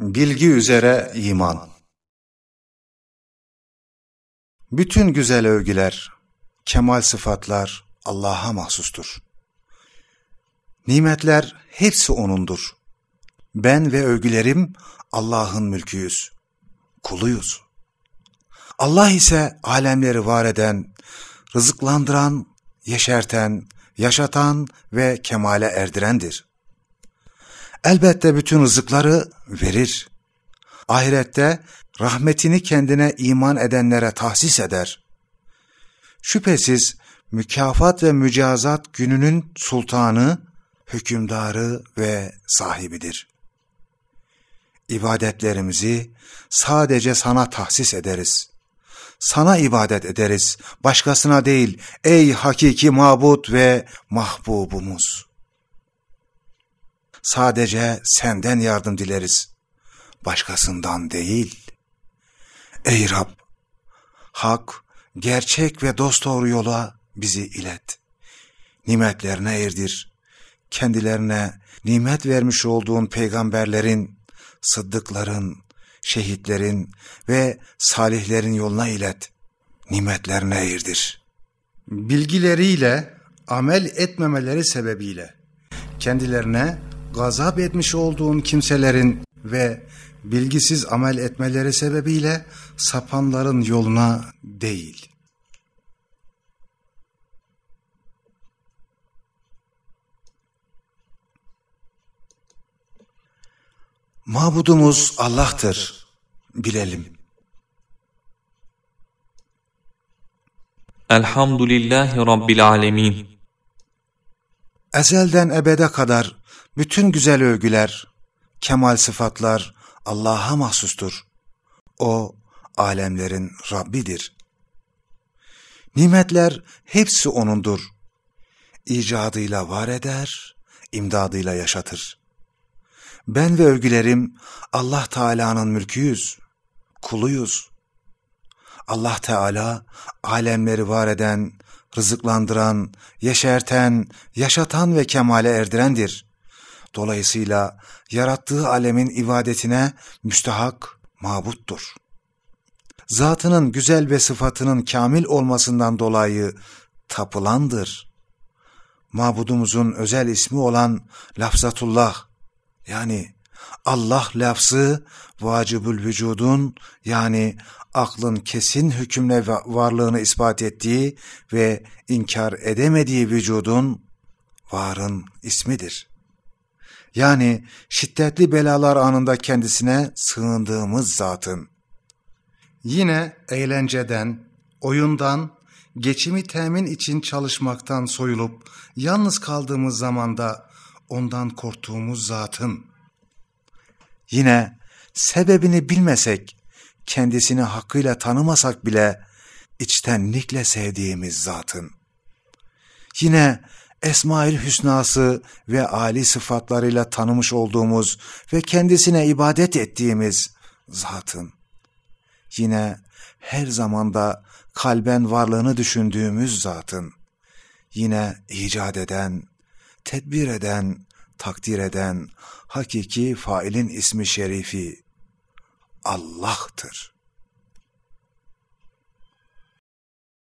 Bilgi üzere iman. Bütün güzel övgüler, kemal sıfatlar Allah'a mahsustur. Nimetler hepsi O'nundur. Ben ve övgülerim Allah'ın mülküyüz, kuluyuz. Allah ise alemleri var eden, rızıklandıran, yeşerten, yaşatan ve kemale erdirendir. Elbette bütün rızıkları verir. Ahirette rahmetini kendine iman edenlere tahsis eder. Şüphesiz mükafat ve mücazat gününün sultanı, hükümdarı ve sahibidir. İbadetlerimizi sadece sana tahsis ederiz. Sana ibadet ederiz, başkasına değil, ey hakiki mabut ve mahbubumuz. Sadece senden yardım dileriz. Başkasından değil. Ey Rab! Hak, gerçek ve dosdoğru yola bizi ilet. Nimetlerine erdir. Kendilerine nimet vermiş olduğun peygamberlerin, sıddıkların, şehitlerin ve salihlerin yoluna ilet. Nimetlerine erdir. Bilgileriyle, amel etmemeleri sebebiyle kendilerine gazap etmiş olduğun kimselerin ve bilgisiz amel etmeleri sebebiyle sapanların yoluna değil. Mabudumuz Allah'tır, bilelim. Elhamdülillahi Rabbil Alemin. Ezelden ebede kadar bütün güzel övgüler, kemal sıfatlar Allah'a mahsustur. O, alemlerin Rabbidir. Nimetler hepsi O'nundur. İcadıyla var eder, imdadıyla yaşatır. Ben ve övgülerim Allah Teala'nın mülküyüz, kuluyuz. Allah Teala alemleri var eden, rızıklandıran, yeşerten, yaşatan ve kemale erdirendir. Dolayısıyla yarattığı alemin ibadetine müstahak, mabuttur. Zatının güzel ve sıfatının kamil olmasından dolayı tapılandır. Mabudumuzun özel ismi olan lafzatullah yani Allah lafzı vacibül vücudun yani aklın kesin hükümle varlığını ispat ettiği ve inkar edemediği vücudun varın ismidir. Yani şiddetli belalar anında kendisine sığındığımız zatın. Yine eğlenceden, oyundan, geçimi temin için çalışmaktan soyulup yalnız kaldığımız zamanda ondan korktuğumuz zatın. Yine sebebini bilmesek, kendisini hakkıyla tanımasak bile içtenlikle sevdiğimiz zatın. Yine Esmaül Hüsnası ve âli sıfatlarıyla tanımış olduğumuz ve kendisine ibadet ettiğimiz zatın. Yine her zamanda kalben varlığını düşündüğümüz zatın. Yine icat eden, tedbir eden, takdir eden, hakiki failin ismi şerifi Allah'tır.